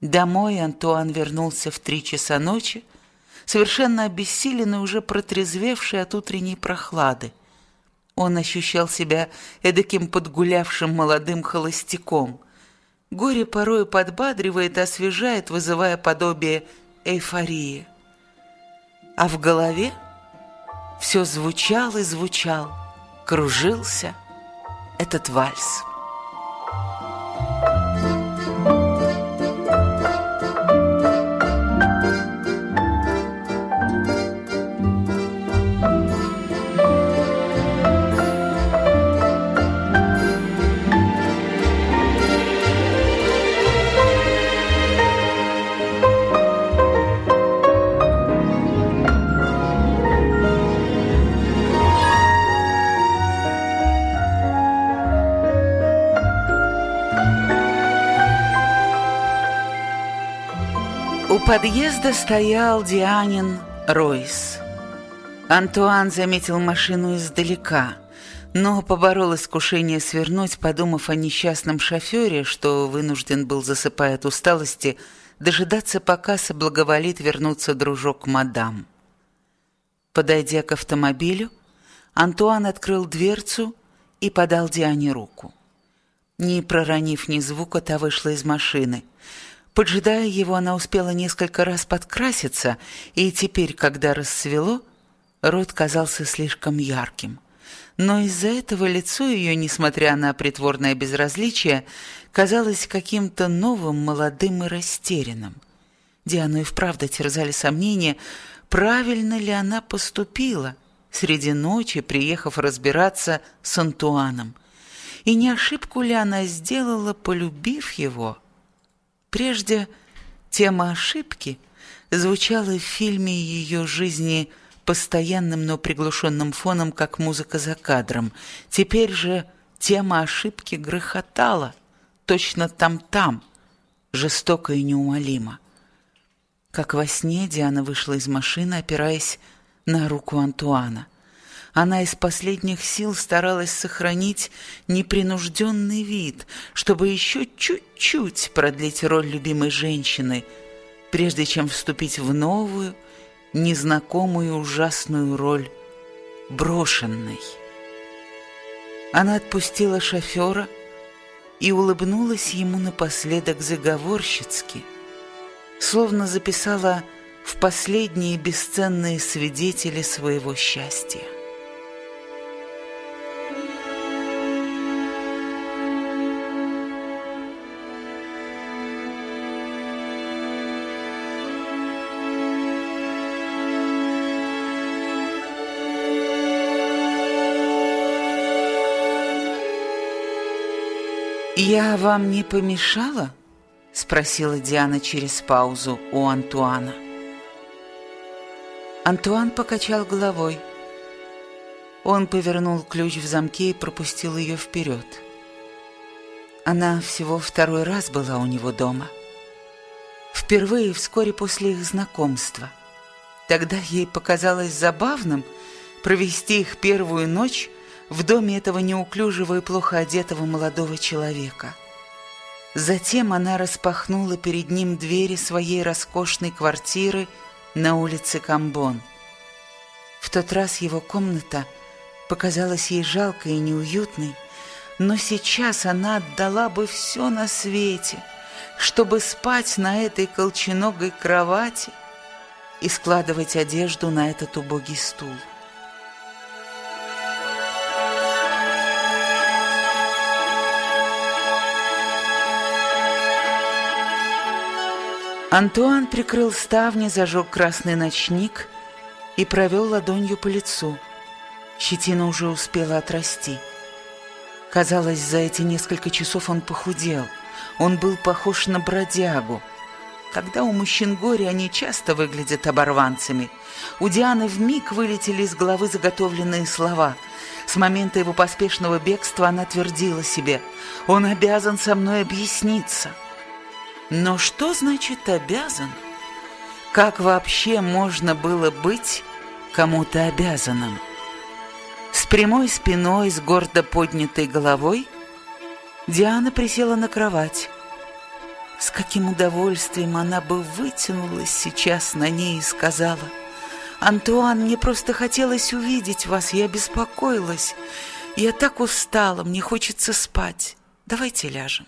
Домой Антуан вернулся в три часа ночи, совершенно обессиленный, уже протрезвевший от утренней прохлады. Он ощущал себя эдаким подгулявшим молодым холостяком. Горе порою подбадривает, освежает, вызывая подобие эйфории. А в голове все звучал и звучал, кружился этот вальс. Подъезда стоял Дианин Ройс. Антуан заметил машину издалека, но поборол искушение свернуть, подумав о несчастном шофере, что вынужден был, засыпая от усталости, дожидаться, пока соблаговолит вернуться дружок мадам. Подойдя к автомобилю, Антуан открыл дверцу и подал Диане руку. Не проронив ни звука, та вышла из машины – Поджидая его, она успела несколько раз подкраситься, и теперь, когда рассвело, рот казался слишком ярким. Но из-за этого лицо ее, несмотря на притворное безразличие, казалось каким-то новым, молодым и растерянным. Диану и вправду терзали сомнения, правильно ли она поступила, среди ночи приехав разбираться с Антуаном, и не ошибку ли она сделала, полюбив его – Прежде тема ошибки звучала в фильме ее жизни постоянным, но приглушенным фоном, как музыка за кадром. Теперь же тема ошибки грохотала, точно там-там, жестоко и неумолимо. Как во сне Диана вышла из машины, опираясь на руку Антуана – она из последних сил старалась сохранить непринужденный вид, чтобы еще чуть-чуть продлить роль любимой женщины, прежде чем вступить в новую, незнакомую ужасную роль брошенной. Она отпустила шофера и улыбнулась ему напоследок заговорщицки, словно записала в последние бесценные свидетели своего счастья. «Я вам не помешала?» — спросила Диана через паузу у Антуана. Антуан покачал головой. Он повернул ключ в замке и пропустил ее вперед. Она всего второй раз была у него дома. Впервые вскоре после их знакомства. Тогда ей показалось забавным провести их первую ночь в доме этого неуклюжего и плохо одетого молодого человека. Затем она распахнула перед ним двери своей роскошной квартиры на улице Камбон. В тот раз его комната показалась ей жалкой и неуютной, но сейчас она отдала бы все на свете, чтобы спать на этой колченогой кровати и складывать одежду на этот убогий стул. Антуан прикрыл ставни, зажег красный ночник и провел ладонью по лицу. Щетина уже успела отрасти. Казалось, за эти несколько часов он похудел. Он был похож на бродягу. Когда у мужчин горе, они часто выглядят оборванцами. У Дианы вмиг вылетели из головы заготовленные слова. С момента его поспешного бегства она твердила себе «Он обязан со мной объясниться». Но что значит «обязан»? Как вообще можно было быть кому-то обязанным? С прямой спиной, с гордо поднятой головой Диана присела на кровать. С каким удовольствием она бы вытянулась сейчас на ней и сказала, «Антуан, мне просто хотелось увидеть вас, я беспокоилась. Я так устала, мне хочется спать. Давайте ляжем».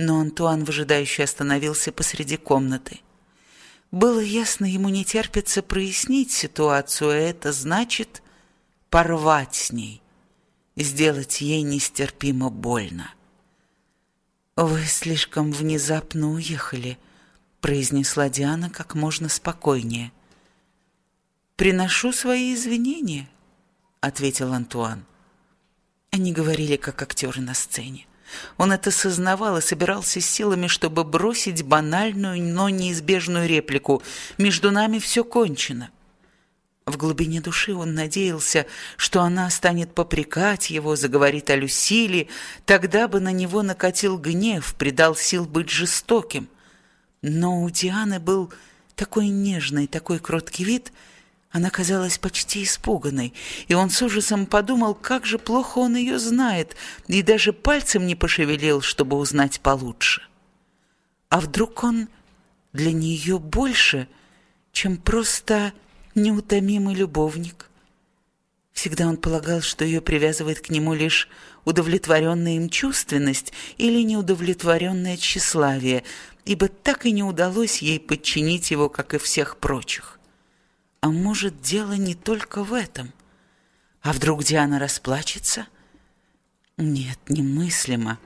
Но Антуан выжидающе остановился посреди комнаты. Было ясно, ему не терпится прояснить ситуацию, а это значит порвать с ней, сделать ей нестерпимо больно. «Вы слишком внезапно уехали», — произнесла Диана как можно спокойнее. «Приношу свои извинения», — ответил Антуан. Они говорили, как актеры на сцене. Он это сознавал и собирался силами, чтобы бросить банальную, но неизбежную реплику «Между нами все кончено». В глубине души он надеялся, что она станет попрекать его, заговорит о Люсиле, тогда бы на него накатил гнев, придал сил быть жестоким. Но у Дианы был такой нежный, такой кроткий вид, она казалась почти испуганной, и он с ужасом подумал, как же плохо он ее знает, и даже пальцем не пошевелил, чтобы узнать получше. А вдруг он для нее больше, чем просто неутомимый любовник. Всегда он полагал, что ее привязывает к нему лишь удовлетворенная им чувственность или неудовлетворенное тщеславие, ибо так и не удалось ей подчинить его, как и всех прочих. А может, дело не только в этом? А вдруг Диана расплачется? Нет, немыслимо.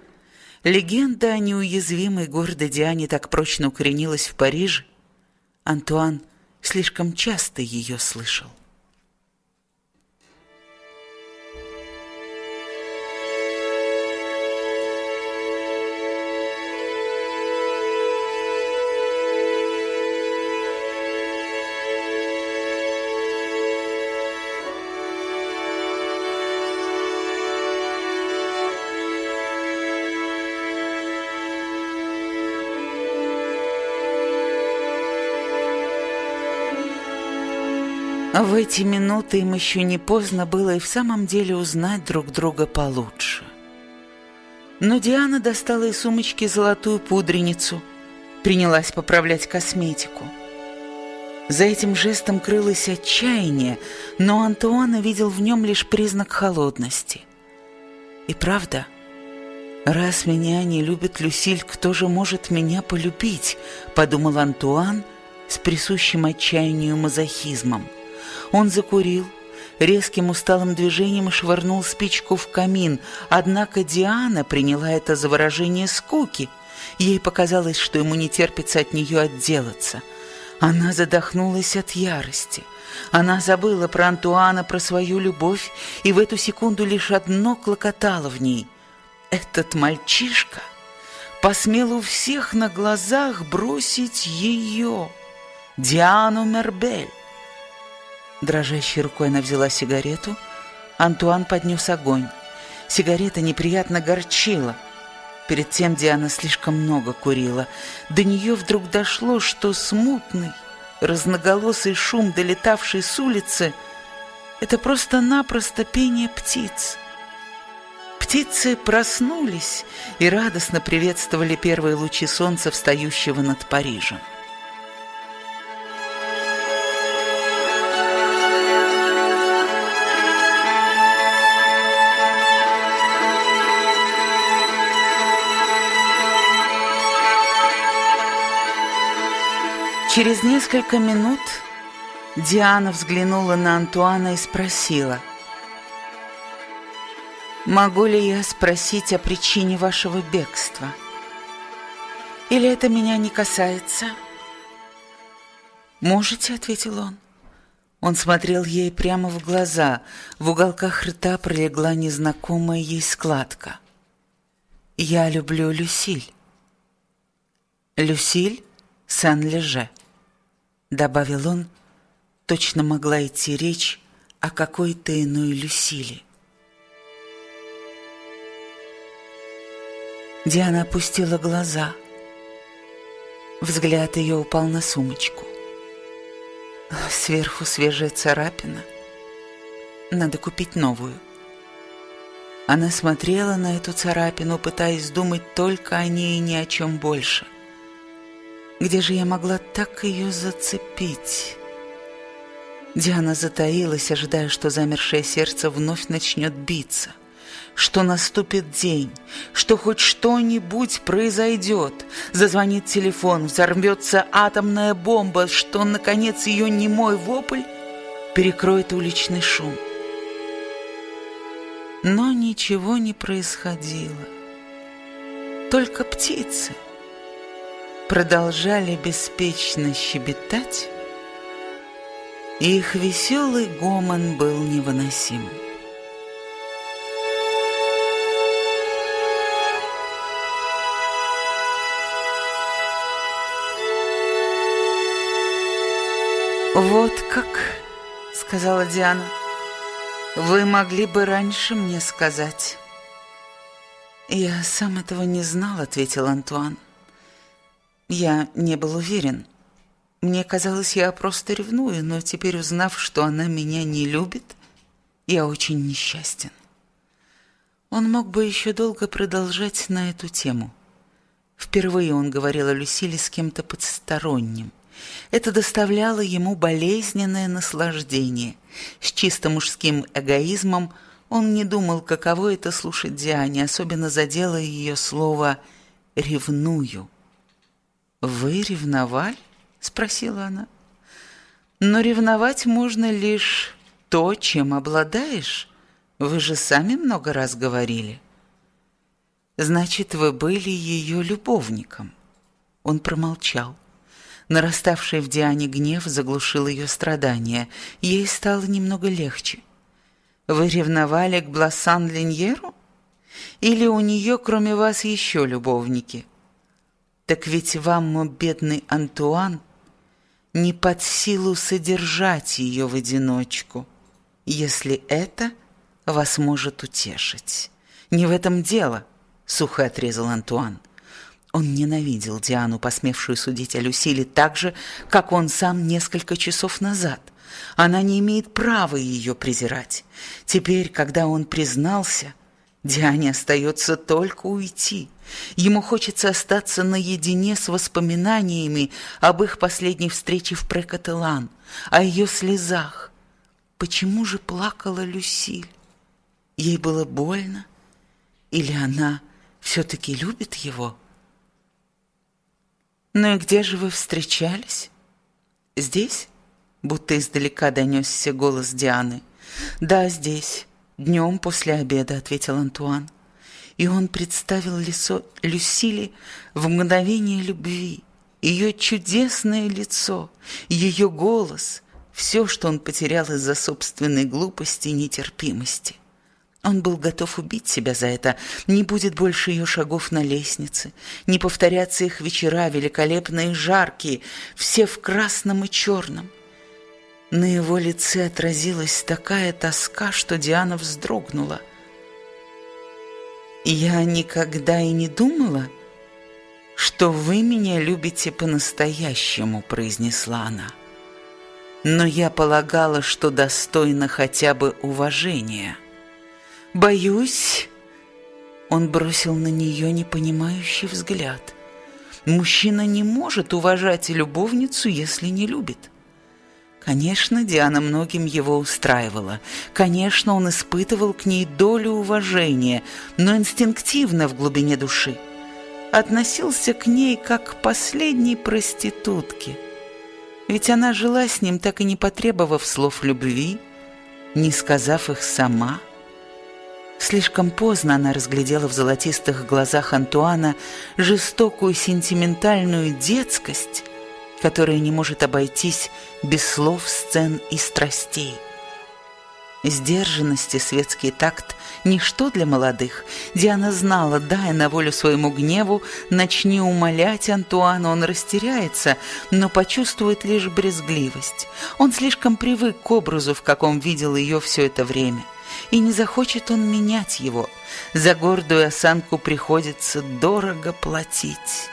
Легенда о неуязвимой гордой Диане так прочно укоренилась в Париже. Антуан – слишком часто ее слышал. В эти минуты им еще не поздно было и в самом деле узнать друг друга получше. Но Диана достала из сумочки золотую пудреницу, принялась поправлять косметику. За этим жестом крылось отчаяние, но Антуана видел в нем лишь признак холодности. И правда, раз меня не любит Люсиль, кто же может меня полюбить, подумал Антуан с присущим отчаянию мазохизмом. Он закурил, резким усталым движением швырнул спичку в камин, однако Диана приняла это за выражение скуки. Ей показалось, что ему не терпится от нее отделаться. Она задохнулась от ярости. Она забыла про Антуана, про свою любовь, и в эту секунду лишь одно клокотало в ней. Этот мальчишка посмел у всех на глазах бросить ее, Диану Мербель. Дрожащей рукой она взяла сигарету. Антуан поднес огонь. Сигарета неприятно горчила. Перед тем Диана слишком много курила. До нее вдруг дошло, что смутный, разноголосый шум, долетавший с улицы, это просто-напросто пение птиц. Птицы проснулись и радостно приветствовали первые лучи солнца, встающего над Парижем. Через несколько минут Диана взглянула на Антуана и спросила, «Могу ли я спросить о причине вашего бегства? Или это меня не касается?» «Можете», — ответил он. Он смотрел ей прямо в глаза, в уголках рта пролегла незнакомая ей складка. «Я люблю Люсиль». «Люсиль Сен-Леже» добавил он, точно могла идти речь о какой-то иной Люсиле. Диана опустила глаза. Взгляд ее упал на сумочку. Сверху свежая царапина. Надо купить новую. Она смотрела на эту царапину, пытаясь думать только о ней и ни о чем больше – Где же я могла так ее зацепить? Диана затаилась, ожидая, что замершее сердце вновь начнет биться, что наступит день, что хоть что-нибудь произойдет, зазвонит телефон, взорвется атомная бомба, что, наконец, ее немой вопль перекроет уличный шум. Но ничего не происходило. Только птицы продолжали беспечно щебетать, и их веселый гомон был невыносим. «Вот как», — сказала Диана, — «вы могли бы раньше мне сказать». «Я сам этого не знал», — ответил Антуан. «Я не был уверен». Мне казалось, я просто ревную, но теперь, узнав, что она меня не любит, я очень несчастен. Он мог бы еще долго продолжать на эту тему. Впервые он говорил о Люсиле с кем-то подсторонним. Это доставляло ему болезненное наслаждение. С чисто мужским эгоизмом он не думал, каково это слушать Диане, особенно задело ее слово «ревную». «Вы ревновали?» спросила она. Но ревновать можно лишь то, чем обладаешь. Вы же сами много раз говорили. Значит, вы были ее любовником. Он промолчал. Нараставший в Диане гнев заглушил ее страдания. Ей стало немного легче. Вы ревновали к Блассан-Линьеру? Или у нее, кроме вас, еще любовники? Так ведь вам, мой бедный Антуан, не под силу содержать ее в одиночку, если это вас может утешить. Не в этом дело, сухо отрезал Антуан. Он ненавидел Диану, посмевшую судить о Люсиле так же, как он сам несколько часов назад. Она не имеет права ее презирать. Теперь, когда он признался, Диане остается только уйти – Ему хочется остаться наедине с воспоминаниями об их последней встрече в Прекателан, о ее слезах. Почему же плакала Люсиль? Ей было больно? Или она все-таки любит его? «Ну и где же вы встречались?» «Здесь?» — будто издалека донесся голос Дианы. «Да, здесь. Днем после обеда», — ответил Антуан и он представил лицо Люсили в мгновение любви, ее чудесное лицо, ее голос, все, что он потерял из-за собственной глупости и нетерпимости. Он был готов убить себя за это. Не будет больше ее шагов на лестнице, не повторятся их вечера, великолепные и жаркие, все в красном и черном. На его лице отразилась такая тоска, что Диана вздрогнула – я никогда и не думала, что вы меня любите по-настоящему, произнесла она. Но я полагала, что достойна хотя бы уважения. Боюсь, он бросил на нее непонимающий взгляд. Мужчина не может уважать любовницу, если не любит. Конечно, Диана многим его устраивала. Конечно, он испытывал к ней долю уважения, но инстинктивно в глубине души. Относился к ней как к последней проститутке. Ведь она жила с ним, так и не потребовав слов любви, не сказав их сама. Слишком поздно она разглядела в золотистых глазах Антуана жестокую сентиментальную детскость, которая не может обойтись без слов, сцен и страстей. Сдержанность и светский такт – ничто для молодых. Диана знала, дая на волю своему гневу, начни умолять Антуана, он растеряется, но почувствует лишь брезгливость. Он слишком привык к образу, в каком видел ее все это время. И не захочет он менять его. За гордую осанку приходится дорого платить.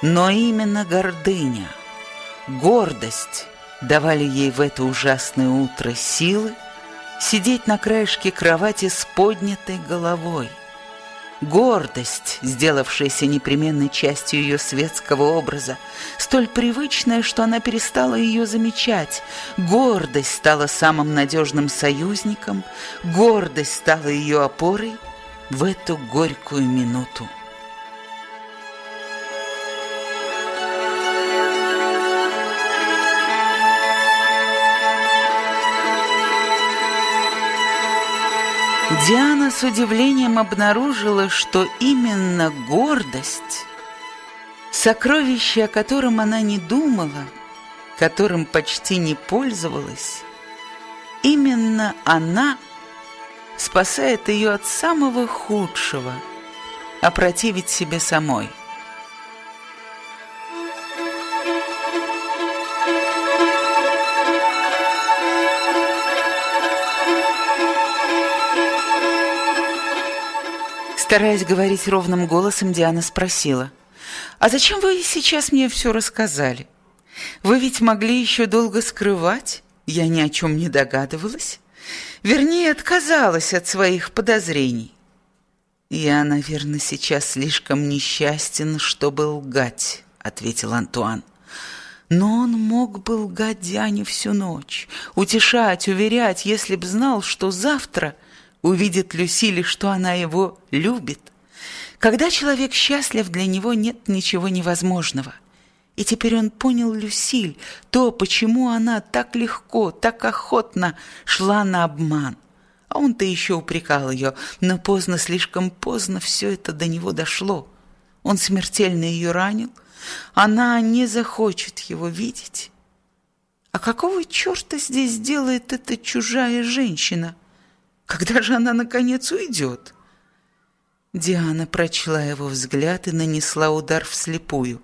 Но именно гордыня – гордость давали ей в это ужасное утро силы сидеть на краешке кровати с поднятой головой. Гордость, сделавшаяся непременной частью ее светского образа, столь привычная, что она перестала ее замечать. Гордость стала самым надежным союзником, гордость стала ее опорой в эту горькую минуту. Диана с удивлением обнаружила, что именно гордость, сокровище, о котором она не думала, которым почти не пользовалась, именно она спасает ее от самого худшего, опротивить себе самой – Стараясь говорить ровным голосом, Диана спросила. «А зачем вы сейчас мне все рассказали? Вы ведь могли еще долго скрывать? Я ни о чем не догадывалась. Вернее, отказалась от своих подозрений». «Я, наверное, сейчас слишком несчастен, чтобы лгать», — ответил Антуан. Но он мог бы лгать Диане всю ночь, утешать, уверять, если б знал, что завтра — увидит Люсили, что она его любит. Когда человек счастлив, для него нет ничего невозможного. И теперь он понял Люсиль, то, почему она так легко, так охотно шла на обман. А он-то еще упрекал ее, но поздно, слишком поздно все это до него дошло. Он смертельно ее ранил, она не захочет его видеть. А какого черта здесь делает эта чужая женщина? Когда же она, наконец, уйдет?» Диана прочла его взгляд и нанесла удар вслепую.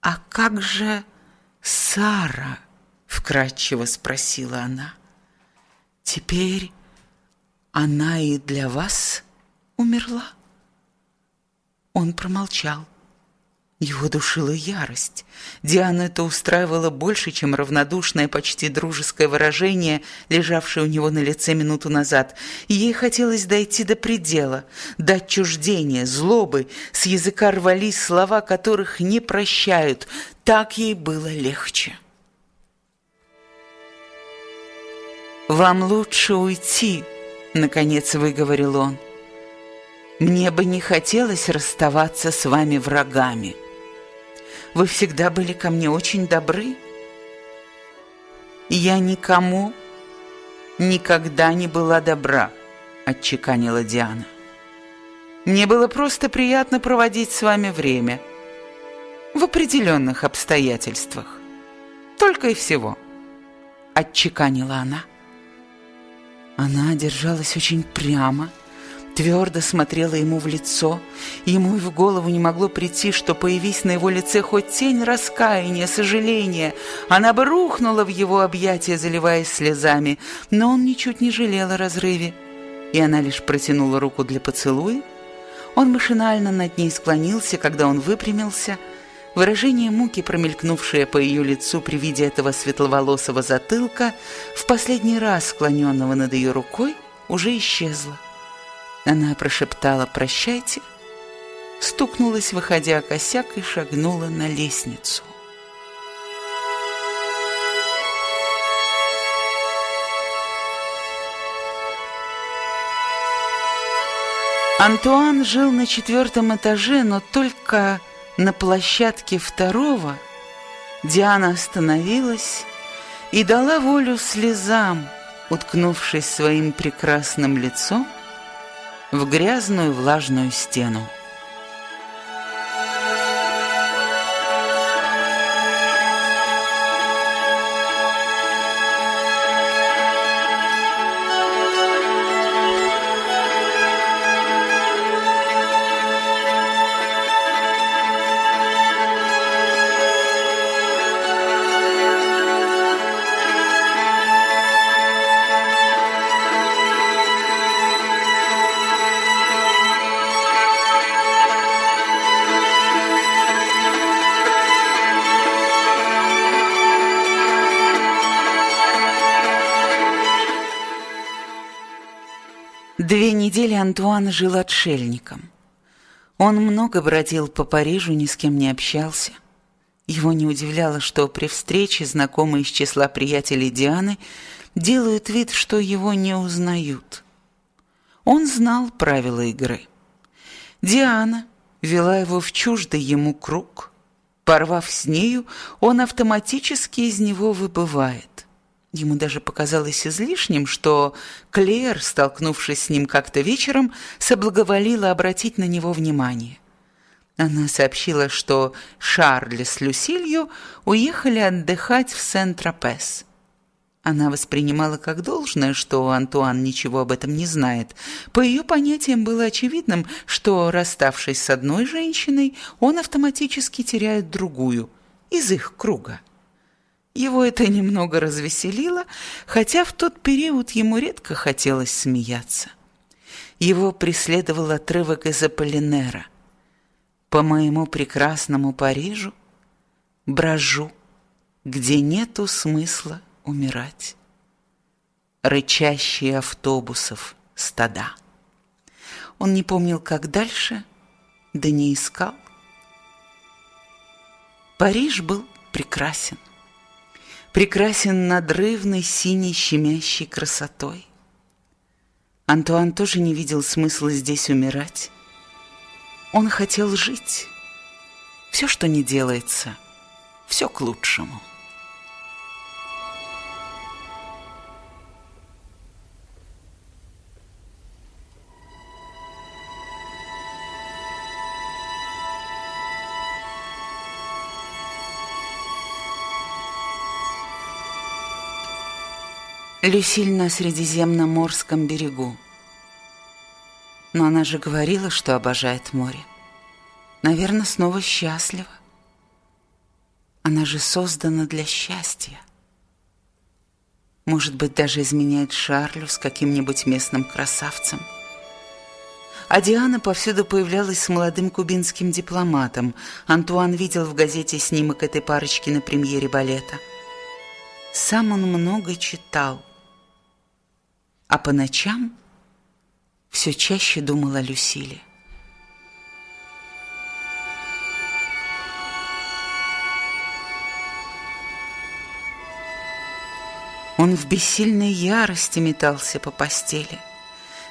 «А как же Сара?» — вкратчиво спросила она. «Теперь она и для вас умерла?» Он промолчал. Его душила ярость. Диана это устраивала больше, чем равнодушное, почти дружеское выражение, лежавшее у него на лице минуту назад. ей хотелось дойти до предела, до отчуждения, злобы. С языка рвались слова, которых не прощают. Так ей было легче. «Вам лучше уйти», — наконец выговорил он. «Мне бы не хотелось расставаться с вами врагами». Вы всегда были ко мне очень добры. Я никому никогда не была добра, отчеканила Диана. Мне было просто приятно проводить с вами время в определенных обстоятельствах. Только и всего, отчеканила она. Она держалась очень прямо, твердо смотрела ему в лицо. Ему и в голову не могло прийти, что, появись на его лице хоть тень раскаяния, сожаления, она бы рухнула в его объятия, заливаясь слезами. Но он ничуть не жалел о разрыве, и она лишь протянула руку для поцелуя. Он машинально над ней склонился, когда он выпрямился. Выражение муки, промелькнувшее по ее лицу при виде этого светловолосого затылка, в последний раз склоненного над ее рукой, уже исчезло. Она прошептала «прощайте», стукнулась, выходя косяк, и шагнула на лестницу. Антуан жил на четвертом этаже, но только на площадке второго Диана остановилась и дала волю слезам, уткнувшись своим прекрасным лицом в грязную влажную стену. Две недели Антуан жил отшельником. Он много бродил по Парижу, ни с кем не общался. Его не удивляло, что при встрече знакомые из числа приятелей Дианы делают вид, что его не узнают. Он знал правила игры. Диана вела его в чуждый ему круг. Порвав с нею, он автоматически из него выбывает. Ему даже показалось излишним, что Клэр, столкнувшись с ним как-то вечером, соблаговолила обратить на него внимание. Она сообщила, что Шарль с Люсилью уехали отдыхать в Сент-Тропес. Она воспринимала как должное, что Антуан ничего об этом не знает. По ее понятиям было очевидным, что, расставшись с одной женщиной, он автоматически теряет другую из их круга. Его это немного развеселило, хотя в тот период ему редко хотелось смеяться. Его преследовал отрывок из Аполлинера. «По моему прекрасному Парижу брожу, где нету смысла умирать. Рычащие автобусов стада». Он не помнил, как дальше, да не искал. Париж был прекрасен прекрасен надрывной синей щемящей красотой. Антуан тоже не видел смысла здесь умирать. Он хотел жить. Все, что не делается, все к лучшему. Люсиль на Средиземноморском берегу. Но она же говорила, что обожает море. Наверное, снова счастлива. Она же создана для счастья. Может быть, даже изменяет Шарлю с каким-нибудь местным красавцем. А Диана повсюду появлялась с молодым кубинским дипломатом. Антуан видел в газете снимок этой парочки на премьере балета. Сам он много читал а по ночам все чаще думала Люсиле. Он в бессильной ярости метался по постели.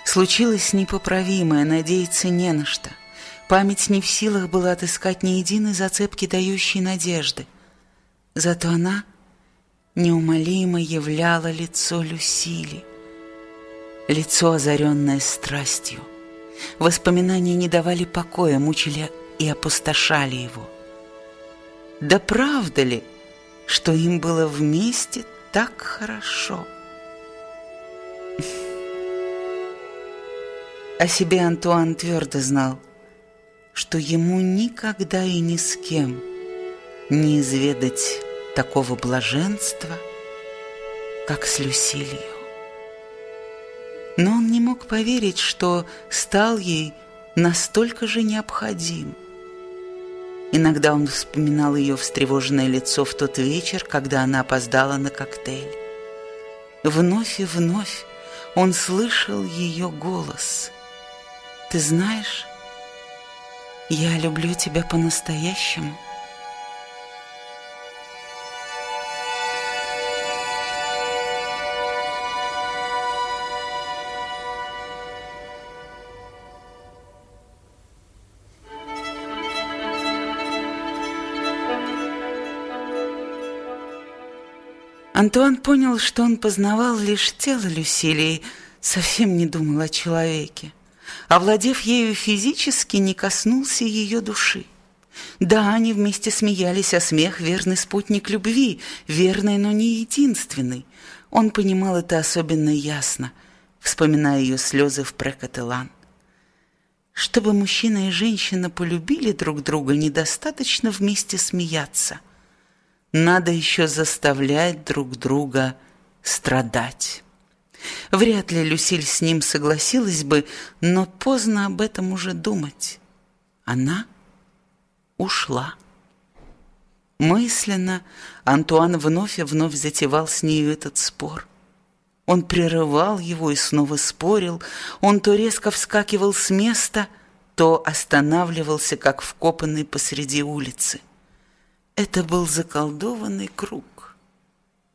Случилось непоправимое, надеяться не на что. Память не в силах была отыскать ни единой зацепки, дающей надежды. Зато она неумолимо являла лицо Люсили — лицо, озаренное страстью. Воспоминания не давали покоя, мучили и опустошали его. Да правда ли, что им было вместе так хорошо? О себе Антуан твердо знал, что ему никогда и ни с кем не изведать такого блаженства, как с Люсилией но он не мог поверить, что стал ей настолько же необходим. Иногда он вспоминал ее встревоженное лицо в тот вечер, когда она опоздала на коктейль. Вновь и вновь он слышал ее голос. «Ты знаешь, я люблю тебя по-настоящему». Антуан понял, что он познавал лишь тело Люсилии, совсем не думал о человеке. Овладев ею физически, не коснулся ее души. Да, они вместе смеялись, а смех — верный спутник любви, верный, но не единственный. Он понимал это особенно ясно, вспоминая ее слезы в Прекателан. Чтобы мужчина и женщина полюбили друг друга, недостаточно вместе смеяться надо еще заставлять друг друга страдать. Вряд ли Люсиль с ним согласилась бы, но поздно об этом уже думать. Она ушла. Мысленно Антуан вновь и вновь затевал с нею этот спор. Он прерывал его и снова спорил. Он то резко вскакивал с места, то останавливался, как вкопанный посреди улицы. Это был заколдованный круг.